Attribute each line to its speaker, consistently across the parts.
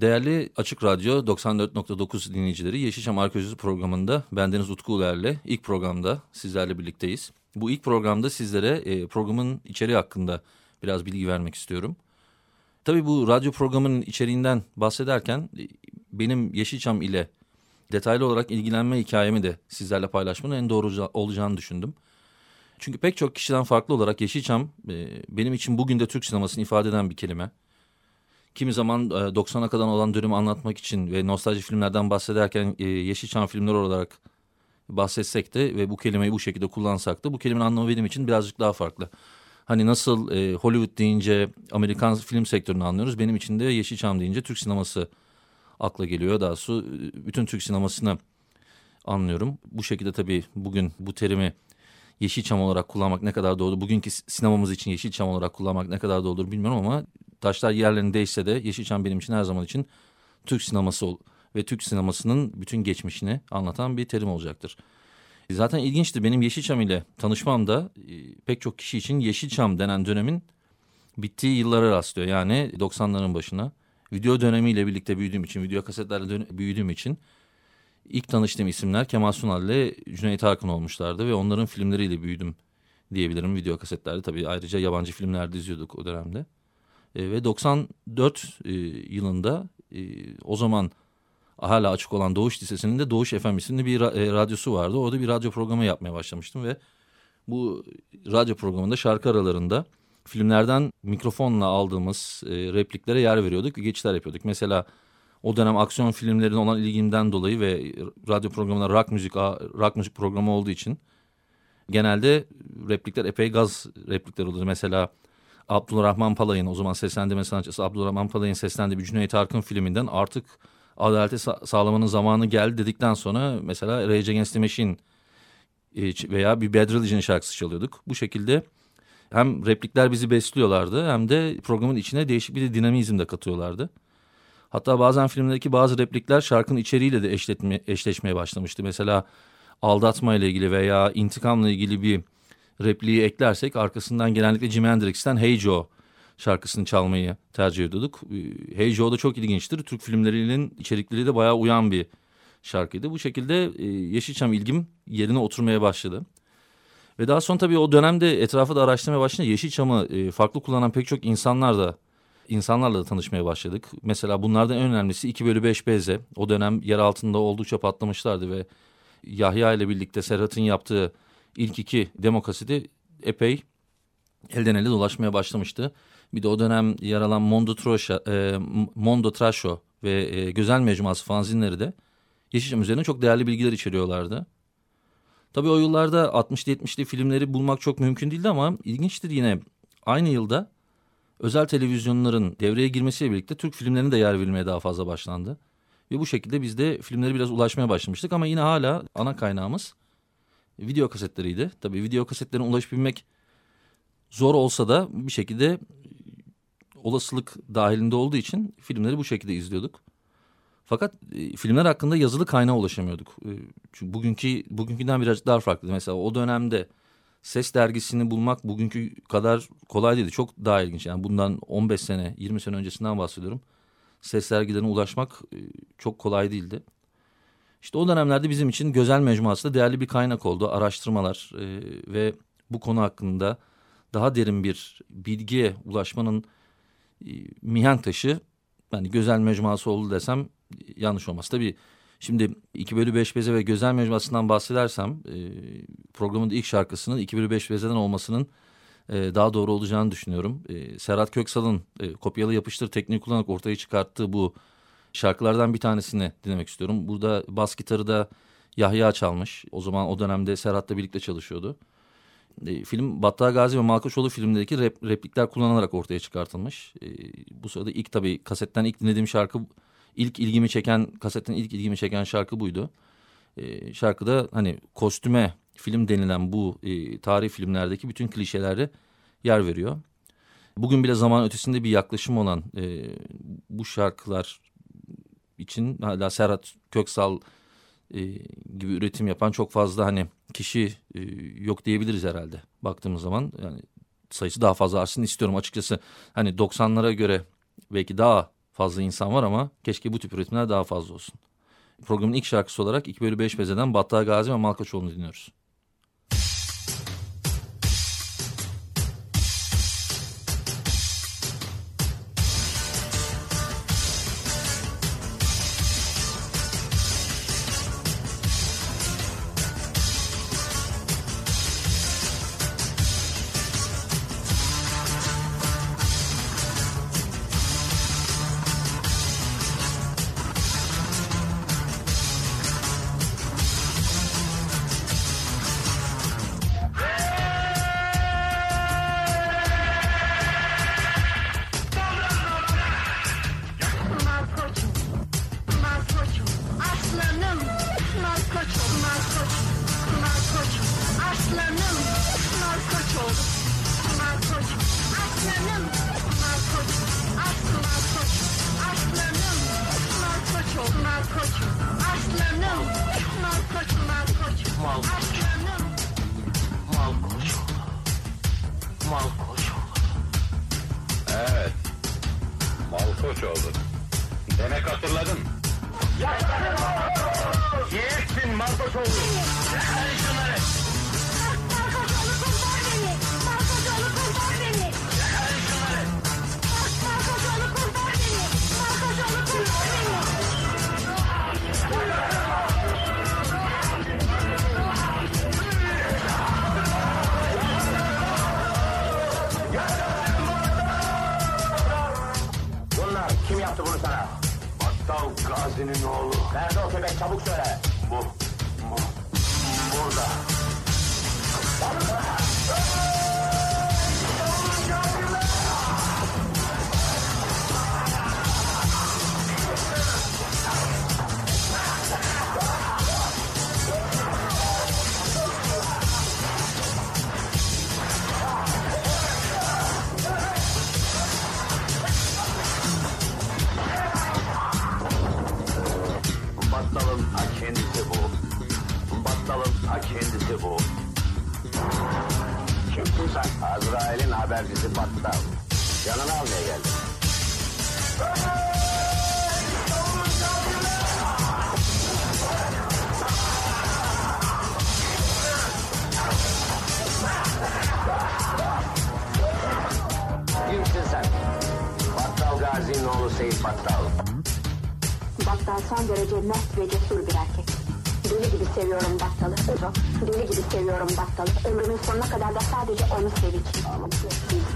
Speaker 1: Değerli Açık Radyo 94.9 dinleyicileri Yeşilçam Arkeolojisi programında bendeniz Utku Uler'le ilk programda sizlerle birlikteyiz. Bu ilk programda sizlere e, programın içeriği hakkında biraz bilgi vermek istiyorum. Tabii bu radyo programının içeriğinden bahsederken e, benim Yeşilçam ile detaylı olarak ilgilenme hikayemi de sizlerle paylaşmanın en doğru olacağını düşündüm. Çünkü pek çok kişiden farklı olarak Yeşilçam e, benim için bugün de Türk sinemasını ifade eden bir kelime. Kimi zaman 90'a kadar olan dönemi anlatmak için ve nostalji filmlerden bahsederken e, Yeşilçam filmleri olarak bahsetsek de ve bu kelimeyi bu şekilde kullansak da bu kelimenin anlamı benim için birazcık daha farklı. Hani nasıl e, Hollywood deyince Amerikan film sektörünü anlıyoruz. Benim için de Yeşilçam deyince Türk sineması akla geliyor. Daha e, bütün Türk sinemasını anlıyorum. Bu şekilde tabii bugün bu terimi Yeşilçam olarak kullanmak ne kadar doğru. Bugünkü sinemamız için Yeşilçam olarak kullanmak ne kadar doğrudur bilmiyorum ama taşlar yerlerini değişse de Yeşilçam benim için her zaman için Türk sineması ve Türk sinemasının bütün geçmişini anlatan bir terim olacaktır. Zaten ilginçtir benim Yeşilçam ile tanışmam da e, pek çok kişi için Yeşilçam denen dönemin bittiği yıllara rastlıyor. Yani 90'ların başına video dönemiyle birlikte büyüdüğüm için, video kasetlerle büyüdüğüm için ilk tanıştığım isimler Kemal Sunal ile Cüneyt Arkın olmuşlardı ve onların filmleriyle büyüdüm diyebilirim video kasetlerde. Tabii ayrıca yabancı filmlerde izliyorduk o dönemde. E, ve 94 e, yılında e, o zaman hala açık olan Doğuş Lisesi'nin de Doğuş FM isimli bir radyosu vardı. Orada bir radyo programı yapmaya başlamıştım ve bu radyo programında şarkı aralarında filmlerden mikrofonla aldığımız repliklere yer veriyorduk ve geçişler yapıyorduk. Mesela o dönem aksiyon filmlerine olan ilgimden dolayı ve radyo programında rock müzik rock müzik programı olduğu için genelde replikler epey gaz replikler olurdu. Mesela Abdülrahman Palay'ın o zaman seslendirme sanatçısı Abdülrahman Palay'ın seslendiği bir Cüneyt Arkın filminden artık adaleti sağlamanın zamanı geldi dedikten sonra mesela Rage Against the Machine veya bir Bad Religion şarkısı çalıyorduk. Bu şekilde hem replikler bizi besliyorlardı hem de programın içine değişik bir dinamizm de katıyorlardı. Hatta bazen filmlerdeki bazı replikler şarkının içeriğiyle de eşleşmeye başlamıştı. Mesela aldatma ile ilgili veya intikamla ilgili bir repliği eklersek arkasından genellikle Jimi Hendrix'ten Hey Joe şarkısını çalmayı tercih ediyorduk. Ee, hey Joe da çok ilginçtir. Türk filmlerinin içerikleri de bayağı uyan bir şarkıydı. Bu şekilde e, Yeşilçam ilgim yerine oturmaya başladı. Ve daha sonra tabii o dönemde etrafı da araştırmaya başlayınca Yeşilçam'ı e, farklı kullanan pek çok insanlar da insanlarla da tanışmaya başladık. Mesela bunlardan en önemlisi 2 bölü 5 beze. O dönem yer altında oldukça patlamışlardı ve Yahya ile birlikte Serhat'ın yaptığı ilk iki demokraside epey elden ele dolaşmaya başlamıştı. Bir de o dönem yer alan Mondo, Trosha, e, Mondo Trasho ve e, Güzel Mecmuası fanzinleri de Yeşilçam üzerine çok değerli bilgiler içeriyorlardı. Tabii o yıllarda 60'lı 70'li filmleri bulmak çok mümkün değildi ama ilginçtir yine aynı yılda özel televizyonların devreye girmesiyle birlikte Türk filmlerine de yer verilmeye daha fazla başlandı. Ve bu şekilde biz de filmleri biraz ulaşmaya başlamıştık ama yine hala ana kaynağımız video kasetleriydi. Tabii video kasetlerine ulaşabilmek zor olsa da bir şekilde olasılık dahilinde olduğu için filmleri bu şekilde izliyorduk. Fakat e, filmler hakkında yazılı kaynağa ulaşamıyorduk. E, çünkü bugünkü bugünküden birazcık daha farklı. Mesela o dönemde Ses dergisini bulmak bugünkü kadar kolay değildi. Çok daha ilginç. Yani bundan 15 sene, 20 sene öncesinden bahsediyorum. Ses dergilerine ulaşmak e, çok kolay değildi. İşte o dönemlerde bizim için Gözel Mecmuası da değerli bir kaynak oldu. Araştırmalar e, ve bu konu hakkında daha derin bir bilgiye ulaşmanın e, mihenk taşı yani Gözel Mecmuası oldu desem yanlış olmaz. Tabii şimdi 2 bölü 5 beze ve Gözel Mecmuası'ndan bahsedersem e, programın ilk şarkısının 2 bölü 5 bezeden olmasının e, daha doğru olacağını düşünüyorum. E, Serhat Köksal'ın e, kopyalı yapıştır tekniği kullanarak ortaya çıkarttığı bu şarkılardan bir tanesini dinlemek istiyorum. Burada bas gitarı da Yahya çalmış. O zaman o dönemde Serhat'la birlikte çalışıyordu. e, film Battal Gazi ve Malkoçoğlu filmindeki rep, replikler kullanılarak ortaya çıkartılmış. E, bu sırada ilk tabii kasetten ilk dinlediğim şarkı ilk ilgimi çeken kasetten ilk ilgimi çeken şarkı buydu. E, şarkıda hani kostüme film denilen bu e, tarih filmlerdeki bütün klişeleri yer veriyor. Bugün bile zaman ötesinde bir yaklaşım olan e, bu şarkılar için hala Serhat Köksal e, gibi üretim yapan çok fazla hani kişi e, yok diyebiliriz herhalde baktığımız zaman yani sayısı daha fazla artsın istiyorum açıkçası hani 90'lara göre belki daha fazla insan var ama keşke bu tip üretimler daha fazla olsun. Programın ilk şarkısı olarak 2 bölü 5 bezeden Battal Gazi ve Malkaçoğlu'nu dinliyoruz.
Speaker 2: Evet. Malkoçoğlu. Demek hatırladın. Yiğitsin Malkoçoğlu. Hadi şunları.
Speaker 3: Malkoçoğlu
Speaker 2: Gazi'nin oğlu. Nerede o köpek çabuk söyle.
Speaker 3: Seviyorum Battal'ı. Ömrümün sonuna kadar da sadece onu seveceğim.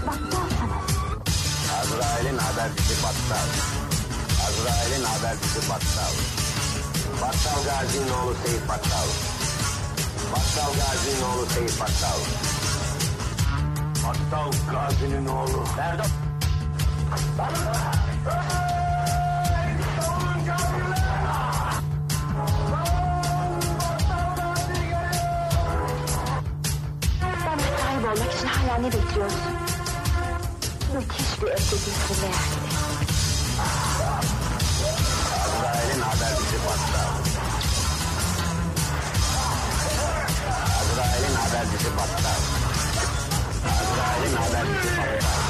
Speaker 3: Battal sana.
Speaker 2: Azrail'in habercisi Battal. Azrail'in habercisi Battal. Battal Gazi'nin oğlu Seyit Battal. Battal Gazi'nin oğlu Seyit Battal. Battal Gazi'nin oğlu. Nerede?
Speaker 3: Bana olmak için hala ne bekliyorsun? Müthiş bir öteki meğer.
Speaker 2: Azrail'in habercisi Battal. Azrail'in habercisi Battal. Azrail'in habercisi Battal. Azrail'in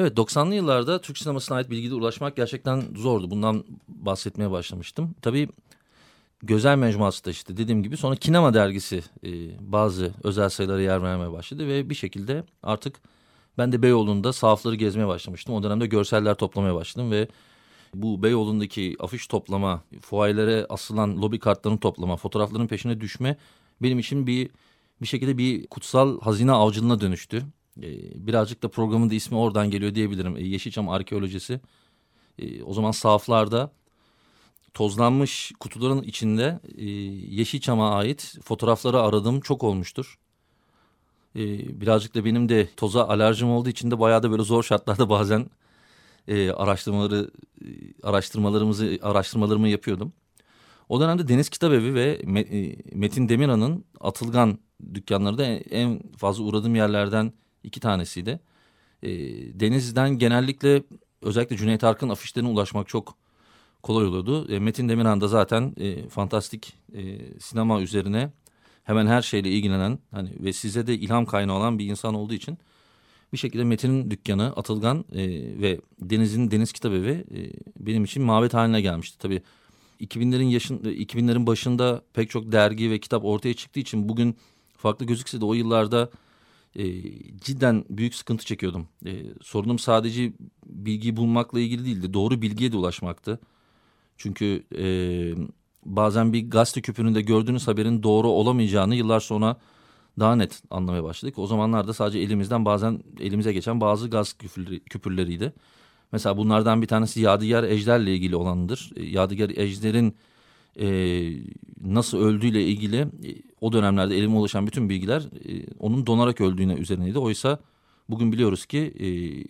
Speaker 1: Evet 90'lı yıllarda Türk sinemasına ait bilgide ulaşmak gerçekten zordu. Bundan bahsetmeye başlamıştım. Tabii Gözel Mecmuası da işte dediğim gibi sonra Kinema dergisi e, bazı özel sayılara yer vermeye başladı. Ve bir şekilde artık ben de Beyoğlu'nda sahafları gezmeye başlamıştım. O dönemde görseller toplamaya başladım ve bu Beyoğlu'ndaki afiş toplama, fuayelere asılan lobi kartlarını toplama, fotoğrafların peşine düşme benim için bir bir şekilde bir kutsal hazine avcılığına dönüştü. E, birazcık da programın da ismi oradan geliyor diyebilirim. E, Yeşilçam arkeolojisi. E, o zaman sahaflarda tozlanmış kutuların içinde e, Yeşilçam'a ait fotoğrafları aradığım çok olmuştur. Birazcık da benim de toza alerjim olduğu için de bayağı da böyle zor şartlarda bazen e, araştırmaları e, araştırmalarımızı araştırmalarımı yapıyordum. O dönemde Deniz Kitabevi ve Metin Demirhan'ın Atılgan dükkanları da en fazla uğradığım yerlerden iki tanesiydi. E, Deniz'den genellikle özellikle Cüneyt Arkın afişlerine ulaşmak çok kolay oluyordu. E, Metin Demirhan da zaten e, fantastik e, sinema üzerine hemen her şeyle ilgilenen hani ve size de ilham kaynağı olan bir insan olduğu için bir şekilde Metin'in dükkanı Atılgan e, ve Deniz'in Deniz Kitabevi e, benim için mabet haline gelmişti. Tabii 2000'lerin yaşın 2000'lerin başında pek çok dergi ve kitap ortaya çıktığı için bugün farklı gözükse de o yıllarda e, cidden büyük sıkıntı çekiyordum. E, sorunum sadece bilgi bulmakla ilgili değildi. Doğru bilgiye de ulaşmaktı. Çünkü e, bazen bir gazete küpüründe gördüğünüz haberin doğru olamayacağını yıllar sonra daha net anlamaya başladık. O zamanlarda sadece elimizden bazen elimize geçen bazı gaz küpürleri, küpürleriydi. Mesela bunlardan bir tanesi Yadigar Ejder'le ilgili olanıdır. E, Yadigar Ejder'in e, nasıl öldüğüyle ilgili e, o dönemlerde elime ulaşan bütün bilgiler e, onun donarak öldüğüne üzerineydi. Oysa bugün biliyoruz ki e,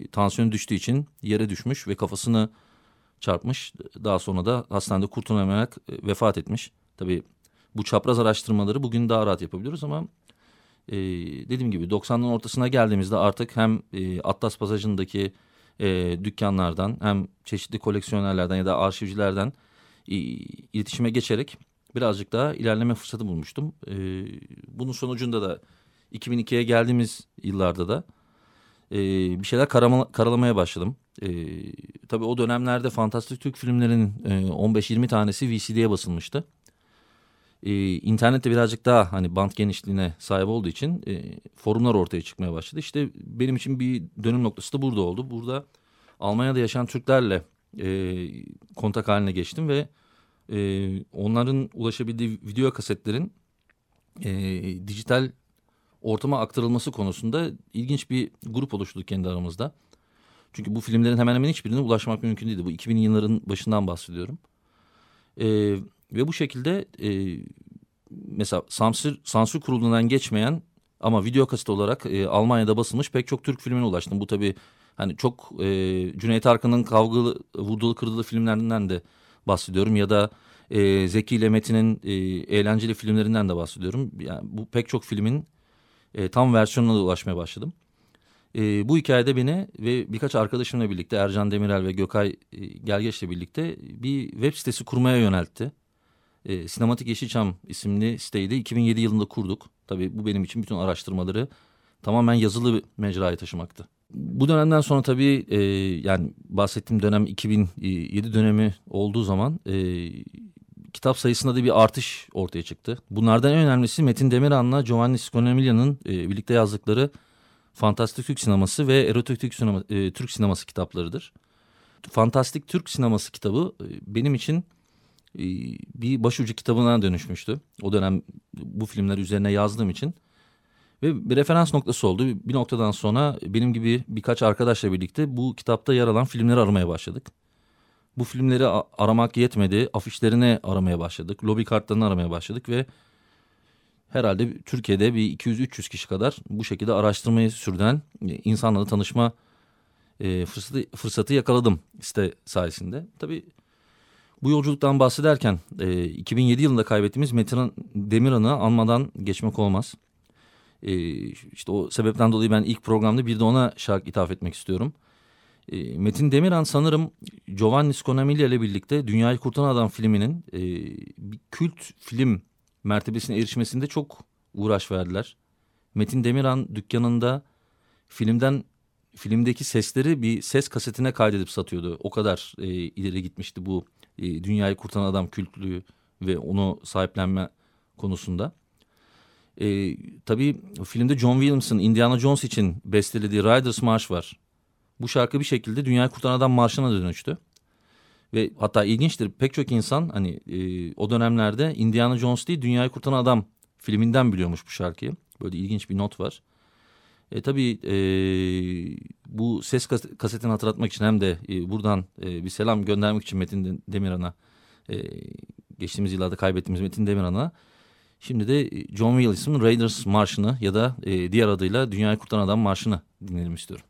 Speaker 1: tansiyon düştüğü için yere düşmüş ve kafasını çarpmış. Daha sonra da hastanede kurtulamayarak e, vefat etmiş. Tabii bu çapraz araştırmaları bugün daha rahat yapabiliyoruz ama e, dediğim gibi 90'ların ortasına geldiğimizde artık hem e, Atlas Pasajı'ndaki e, dükkanlardan hem çeşitli koleksiyonerlerden ya da arşivcilerden iletişime geçerek birazcık daha ilerleme fırsatı bulmuştum. E, bunun sonucunda da 2002'ye geldiğimiz yıllarda da e, bir şeyler karama, karalamaya başladım. E, tabii o dönemlerde fantastik Türk filmlerinin e, 15-20 tanesi VCD'ye basılmıştı. E, internette birazcık daha hani bant genişliğine sahip olduğu için e, forumlar ortaya çıkmaya başladı. İşte benim için bir dönüm noktası da burada oldu. Burada Almanya'da yaşayan Türklerle e, kontak haline geçtim ve e, onların ulaşabildiği video kasetlerin e, dijital ortama aktarılması konusunda ilginç bir grup oluşturduk kendi aramızda. Çünkü bu filmlerin hemen hemen hiçbirine ulaşmak mümkün değildi. Bu 2000 yılların başından bahsediyorum. E, ve bu şekilde e, mesela sansür, sansür kurulundan geçmeyen ama video kaset olarak e, Almanya'da basılmış pek çok Türk filmine ulaştım. Bu tabii hani çok e, Cüneyt Arkın'ın kavgalı, vurdulu kırdılı filmlerinden de bahsediyorum. Ya da e, Zeki ile Metin'in e, eğlenceli filmlerinden de bahsediyorum. Yani bu pek çok filmin e, tam versiyonuna da ulaşmaya başladım. E, bu hikayede beni ve birkaç arkadaşımla birlikte Ercan Demirel ve Gökay e, Gelgeç'le birlikte bir web sitesi kurmaya yöneltti. E, Sinematik Yeşilçam isimli siteyi de 2007 yılında kurduk. Tabii bu benim için bütün araştırmaları tamamen yazılı bir mecraya taşımaktı. Bu dönemden sonra tabii e, yani bahsettiğim dönem 2007 dönemi olduğu zaman e, kitap sayısında da bir artış ortaya çıktı. Bunlardan en önemlisi Metin Demirhan'la Giovanni Scognamiglia'nın e, birlikte yazdıkları Fantastik Türk Sineması ve Erotik Türk, Sinema, e, Türk Sineması kitaplarıdır. Fantastik Türk Sineması kitabı e, benim için e, bir başucu kitabına dönüşmüştü. O dönem bu filmler üzerine yazdığım için. Ve bir referans noktası oldu. Bir noktadan sonra benim gibi birkaç arkadaşla birlikte bu kitapta yer alan filmleri aramaya başladık. Bu filmleri aramak yetmedi. Afişlerini aramaya başladık. Lobi kartlarını aramaya başladık ve herhalde Türkiye'de bir 200-300 kişi kadar bu şekilde araştırmayı sürdüren e, insanlarla tanışma e, fırsatı, fırsatı yakaladım site sayesinde. Tabii bu yolculuktan bahsederken e, 2007 yılında kaybettiğimiz Metin Demirhan'ı anmadan geçmek olmaz. E, işte o sebepten dolayı ben ilk programda bir de ona şarkı ithaf etmek istiyorum. E, Metin Demirhan sanırım Giovanni Sconamiglia ile birlikte Dünyayı Kurtaran Adam filminin e, kült film mertebesine erişmesinde çok uğraş verdiler. Metin Demirhan dükkanında filmden filmdeki sesleri bir ses kasetine kaydedip satıyordu. O kadar e, ileri gitmişti bu e, dünyayı kurtaran adam kültlüğü ve onu sahiplenme konusunda. E, tabii filmde John Williams'ın Indiana Jones için bestelediği Riders March var. Bu şarkı bir şekilde dünyayı kurtaran adam marşına dönüştü. Ve hatta ilginçtir pek çok insan hani e, o dönemlerde Indiana Jones değil Dünyayı Kurtaran Adam filminden biliyormuş bu şarkıyı. Böyle ilginç bir not var. E, tabii e, bu ses kasetini hatırlatmak için hem de e, buradan e, bir selam göndermek için Metin Demirhan'a e, geçtiğimiz yıllarda kaybettiğimiz Metin Demirhan'a şimdi de John Williams'ın Raiders Marşı'nı ya da e, diğer adıyla Dünyayı Kurtaran Adam Marşı'nı dinleyelim istiyorum.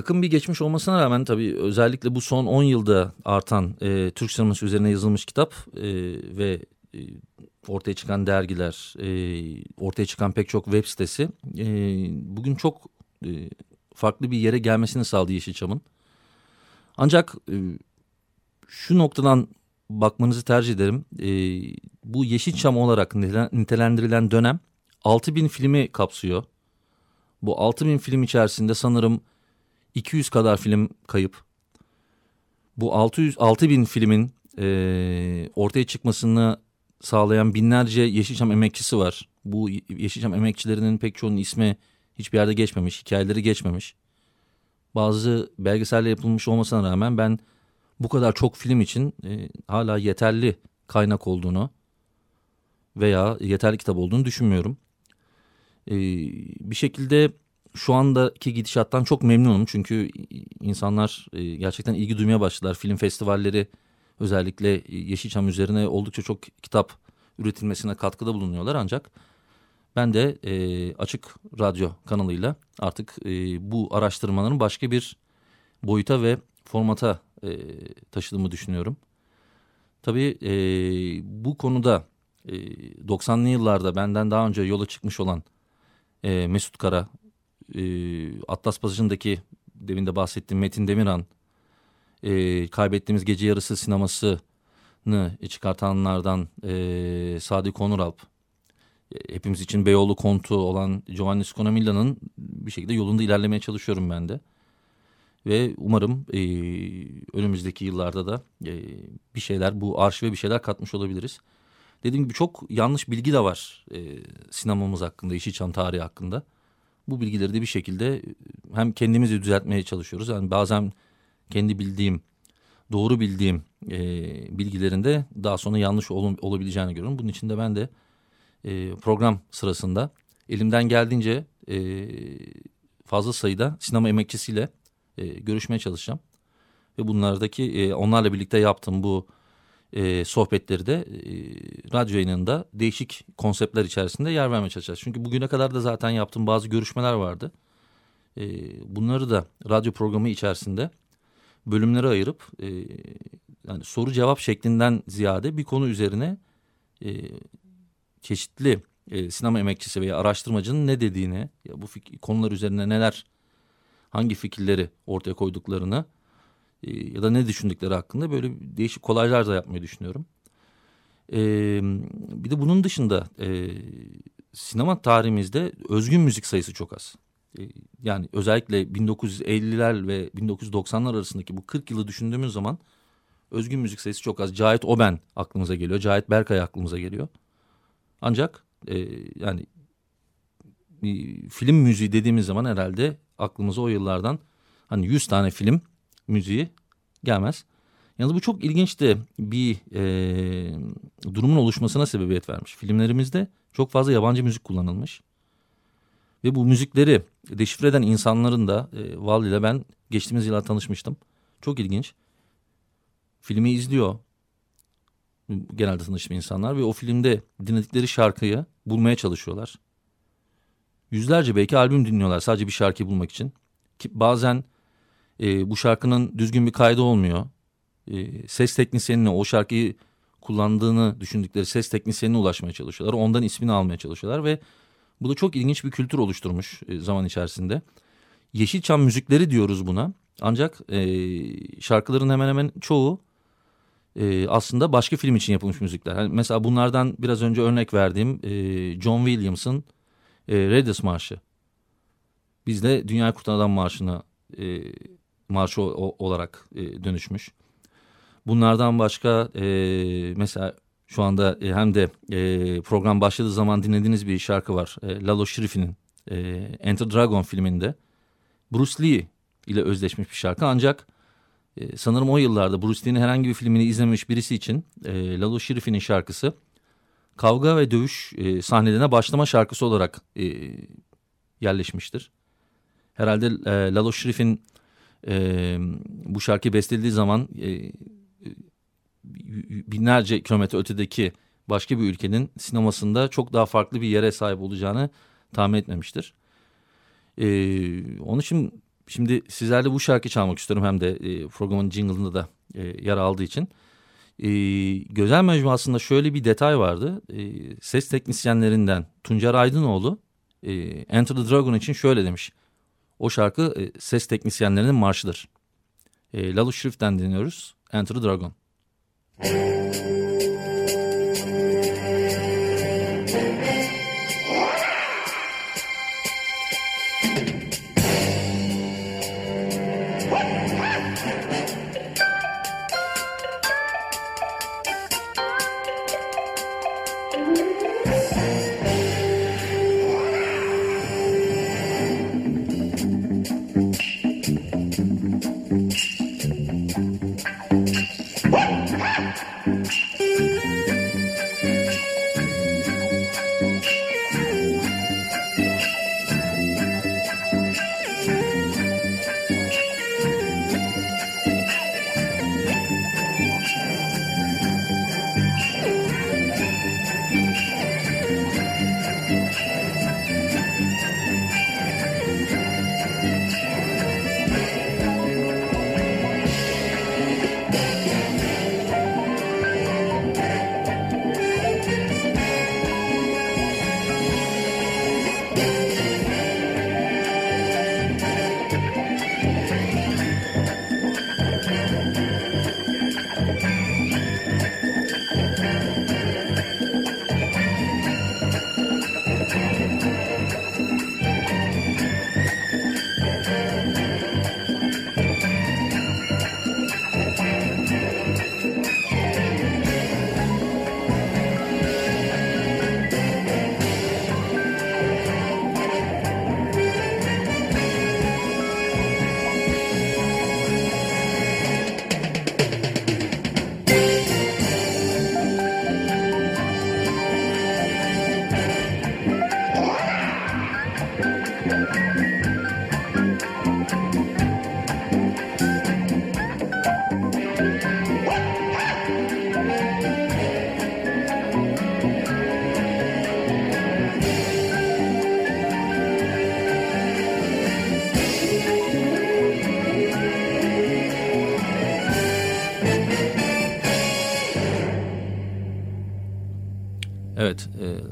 Speaker 1: Yakın bir geçmiş olmasına rağmen tabii özellikle bu son 10 yılda artan e, Türk sineması üzerine yazılmış kitap e, ve e, ortaya çıkan dergiler, e, ortaya çıkan pek çok web sitesi e, bugün çok e, farklı bir yere gelmesini sağladı Yeşilçam'ın. Ancak e, şu noktadan bakmanızı tercih ederim. E, bu Yeşilçam olarak nitelendirilen dönem 6000 filmi kapsıyor. Bu 6000 film içerisinde sanırım 200 kadar film kayıp. Bu 600 6000 filmin e, ortaya çıkmasını sağlayan binlerce Yeşilçam emekçisi var. Bu Yeşilçam emekçilerinin pek çoğunun ismi hiçbir yerde geçmemiş, hikayeleri geçmemiş. Bazı belgeselle yapılmış olmasına rağmen ben bu kadar çok film için e, hala yeterli kaynak olduğunu veya yeterli kitap olduğunu düşünmüyorum. E, bir şekilde şu andaki gidişattan çok memnunum. Çünkü insanlar e, gerçekten ilgi duymaya başladılar. Film festivalleri özellikle Yeşilçam üzerine oldukça çok kitap üretilmesine katkıda bulunuyorlar. Ancak ben de e, Açık Radyo kanalıyla artık e, bu araştırmaların başka bir boyuta ve formata e, taşıdığımı düşünüyorum. Tabii e, bu konuda e, 90'lı yıllarda benden daha önce yola çıkmış olan e, Mesut Kara e, Atlas Pasajı'ndaki demin de bahsettiğim Metin Demirhan e, kaybettiğimiz gece yarısı sinemasını çıkartanlardan e, Sadi Konuralp e, hepimiz için Beyoğlu kontu olan Giovanni Sconamilla'nın bir şekilde yolunda ilerlemeye çalışıyorum ben de. Ve umarım e, önümüzdeki yıllarda da e, bir şeyler bu arşive bir şeyler katmış olabiliriz. Dediğim gibi çok yanlış bilgi de var e, sinemamız hakkında, Yeşilçam tarihi hakkında bu bilgileri de bir şekilde e, hem kendimizi düzeltmeye çalışıyoruz. Yani bazen kendi bildiğim, doğru bildiğim e, bilgilerin de daha sonra yanlış ol, olabileceğini görüyorum. Bunun için de ben de e, program sırasında elimden geldiğince e, fazla sayıda sinema emekçisiyle e, görüşmeye çalışacağım. Ve bunlardaki e, onlarla birlikte yaptığım bu e, sohbetleri de e, radyo yayınında değişik konseptler içerisinde yer vermeye çalışacağız. Çünkü bugüne kadar da zaten yaptığım bazı görüşmeler vardı. E, bunları da radyo programı içerisinde bölümlere ayırıp e, yani soru cevap şeklinden ziyade bir konu üzerine e, çeşitli e, sinema emekçisi veya araştırmacının ne dediğini ya bu konular üzerine neler hangi fikirleri ortaya koyduklarını e, ya da ne düşündükleri hakkında böyle değişik kolaylar da yapmayı düşünüyorum. E, bir de bunun dışında e, sinema tarihimizde özgün müzik sayısı çok az. E, yani özellikle 1950'ler ve 1990'lar arasındaki bu 40 yılı düşündüğümüz zaman özgün müzik sayısı çok az. Cahit Oben aklımıza geliyor. Cahit Berkay aklımıza geliyor. Ancak e, yani film müziği dediğimiz zaman herhalde aklımıza o yıllardan hani 100 tane film müziği gelmez. Yalnız bu çok ilginç de bir e, durumun oluşmasına sebebiyet vermiş. Filmlerimizde çok fazla yabancı müzik kullanılmış. Ve bu müzikleri deşifre eden insanların da e, Val ile ben geçtiğimiz yıllar tanışmıştım. Çok ilginç. Filmi izliyor genelde tanıştığım insanlar ve o filmde dinledikleri şarkıyı bulmaya çalışıyorlar. Yüzlerce belki albüm dinliyorlar sadece bir şarkıyı bulmak için. Ki bazen e, bu şarkının düzgün bir kaydı olmuyor. E, ses teknisyenine o şarkıyı kullandığını düşündükleri ses teknisyenine ulaşmaya çalışıyorlar. Ondan ismini almaya çalışıyorlar ve bu da çok ilginç bir kültür oluşturmuş e, zaman içerisinde. Yeşilçam müzikleri diyoruz buna. Ancak e, şarkıların hemen hemen çoğu e, aslında başka film için yapılmış müzikler. Yani mesela bunlardan biraz önce örnek verdiğim e, John Williams'ın e, Raiders Marşı. Biz de Dünya Kurtaran Marşı'na e, marşı olarak e, dönüşmüş. Bunlardan başka e, mesela şu anda e, hem de program başladığı zaman dinlediğiniz bir şarkı var. Lalo Schifrin'in e, Enter Dragon filminde Bruce Lee ile özleşmiş bir şarkı ancak sanırım o yıllarda Bruce Lee'nin herhangi bir filmini izlememiş birisi için Lalo Schifrin'in şarkısı kavga ve dövüş e, sahnelerine başlama şarkısı olarak yerleşmiştir. Herhalde Lalo Schifrin e, bu şarkıyı bestelediği zaman e, binlerce kilometre ötedeki başka bir ülkenin sinemasında çok daha farklı bir yere sahip olacağını tahmin etmemiştir. Ee, onun için şimdi sizlerle bu şarkı çalmak istiyorum hem de e, programın jingle'ında da e, yer aldığı için. E, Gözel Mecmuası'nda şöyle bir detay vardı. E, ses teknisyenlerinden Tuncer Aydınoğlu e, Enter the Dragon için şöyle demiş. O şarkı e, ses teknisyenlerinin marşıdır. E, Lalo Schrift'ten dinliyoruz. Enter the Dragon.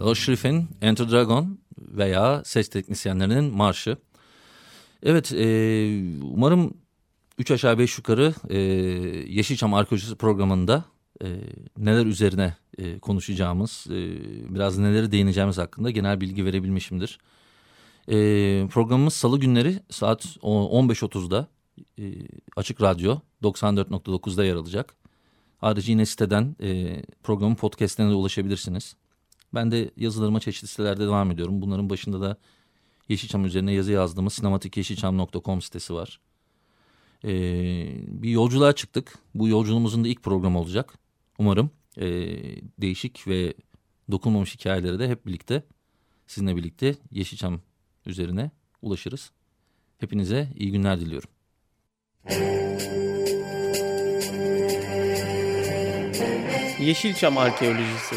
Speaker 1: Oşrif'in Enter Dragon veya ses teknisyenlerinin marşı. Evet e, umarım 3 aşağı 5 yukarı e, Yeşilçam Arkeolojisi programında e, neler üzerine e, konuşacağımız, e, biraz neleri değineceğimiz hakkında genel bilgi verebilmişimdir. E, programımız salı günleri saat 15.30'da e, Açık Radyo 94.9'da yer alacak. Ayrıca yine siteden e, programın podcastlerine de ulaşabilirsiniz. Ben de yazılarıma çeşitli sitelerde devam ediyorum. Bunların başında da Yeşilçam üzerine yazı yazdığımız sinematikyeşilçam.com sitesi var. Ee, bir yolculuğa çıktık. Bu yolculuğumuzun da ilk programı olacak. Umarım e, değişik ve dokunmamış hikayeleri de hep birlikte sizinle birlikte Yeşilçam üzerine ulaşırız. Hepinize iyi günler diliyorum.
Speaker 4: Yeşilçam Arkeolojisi